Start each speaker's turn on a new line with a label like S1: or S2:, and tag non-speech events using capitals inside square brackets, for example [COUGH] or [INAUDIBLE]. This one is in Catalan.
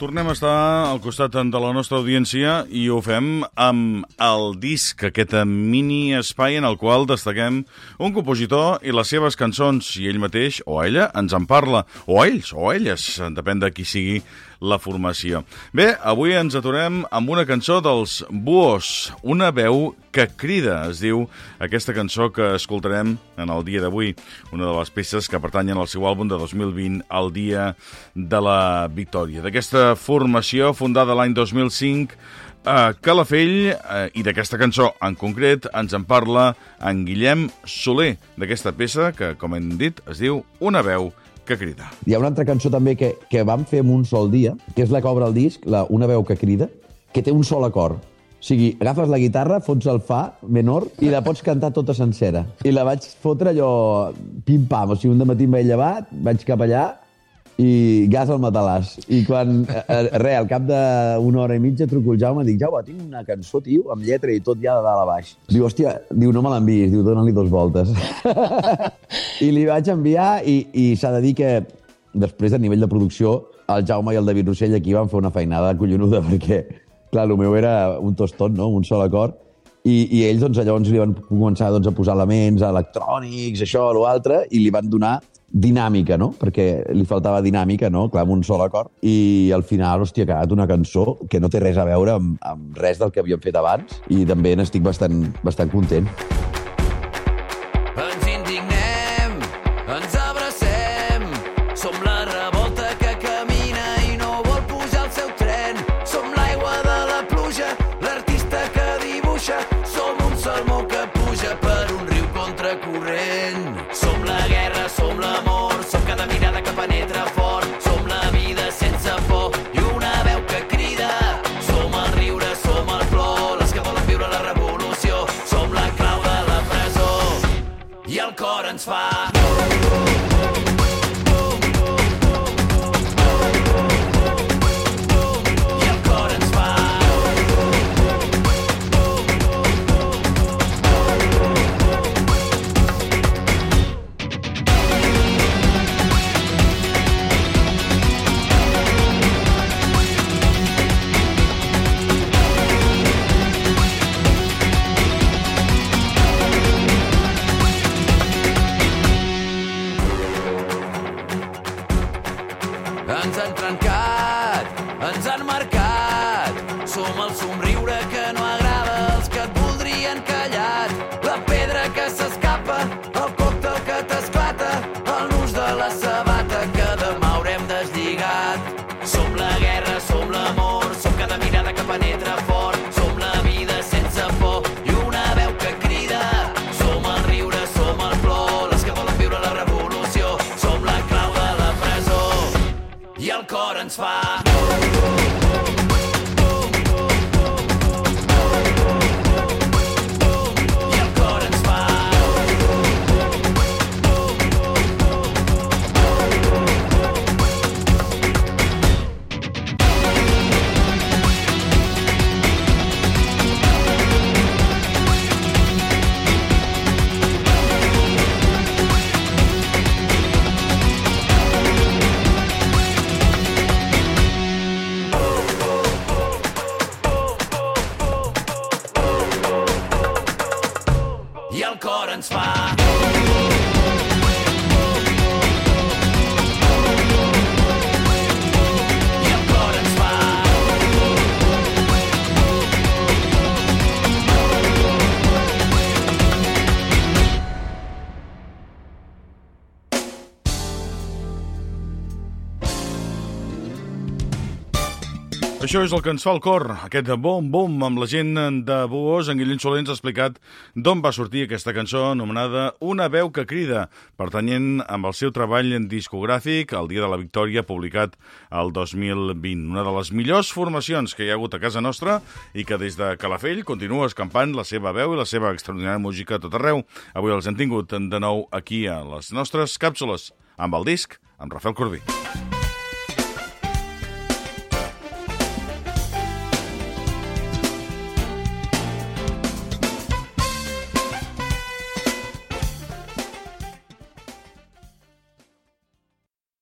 S1: Tornem a estar al costat de la nostra audiència i ho fem amb el disc, aquest mini espai en el qual destaquem un compositor i les seves cançons, i ell mateix o ella ens en parla, o ells o elles, depèn de qui sigui la formació. Bé, avui ens aturem amb una cançó dels Buos, una veu que crida, es diu aquesta cançó que escoltarem en el dia d'avui, una de les peces que pertanyen al seu àlbum de 2020, el dia de la victòria. D'aquesta formació, fundada l'any 2005, a Calafell, eh, i d'aquesta cançó en concret ens en parla en Guillem Soler, d'aquesta peça que, com hem dit, es diu Una veu que crida.
S2: Hi ha una altra cançó també que, que vam fer en un sol dia, que és la que obre el disc, la Una veu que crida, que té un sol acord. O sigui, agafes la guitarra, fots el fa menor i la pots cantar tota sencera. I la vaig fotre allò pim-pam. O sigui, un matí em vaig llevar, vaig cap allà i gas al matalàs. I quan, eh, eh, re, al cap d'una hora i mitja truco el Jaume i dic, Jaume, tinc una cançó, tio, amb lletra i tot ja de dalt a baix. Diu, hòstia, diu, no me l'enviïs, diu, dóna-li dos voltes. [LAUGHS] I li vaig enviar i, i s'ha de dir que després, a nivell de producció, el Jaume i el David Rossell aquí van fer una feinada collonuda [LAUGHS] perquè, clar, el meu era un tostot, no?, un sol acord, i, i ells doncs, llavors li van començar doncs, a posar elements electrònics, això, l'altre, i li van donar dinàmica, no? Perquè li faltava dinàmica, no? Clar, amb un sol acord. I al final, hòstia, ha quedat una cançó que no té res a veure amb, amb res del que havíem fet abans i també n'estic bastant, bastant content.
S3: Ens indignem, ens cor ens fa ens han marcat. Som el somriure que no agrada als que et voldrien callat. La pedra que s'escapa, el còctel que t'esclata, el nus de la sabata que demà haurem deslligat. Som la guerra, som l'amor, som cada mirada que penetra fort, som la vida sense por i una veu que crida. Som el riure, som el plor, les que volen viure la revolució, som la clau de la presó i el cor ens fa i el cor ens fa. i
S1: Això és el que ens fa el cor, aquest bom-bom amb la gent de Buós. En Guillem Soler ens ha explicat d'on va sortir aquesta cançó anomenada Una veu que crida, pertanyent amb el seu treball discogràfic El dia de la victòria, publicat el 2020. Una de les millors formacions que hi ha hagut a casa nostra i que des de Calafell continua escampant la seva veu i la seva extraordinària música tot arreu. Avui els hem tingut de nou aquí a les nostres càpsules amb el disc amb Rafael Corbí.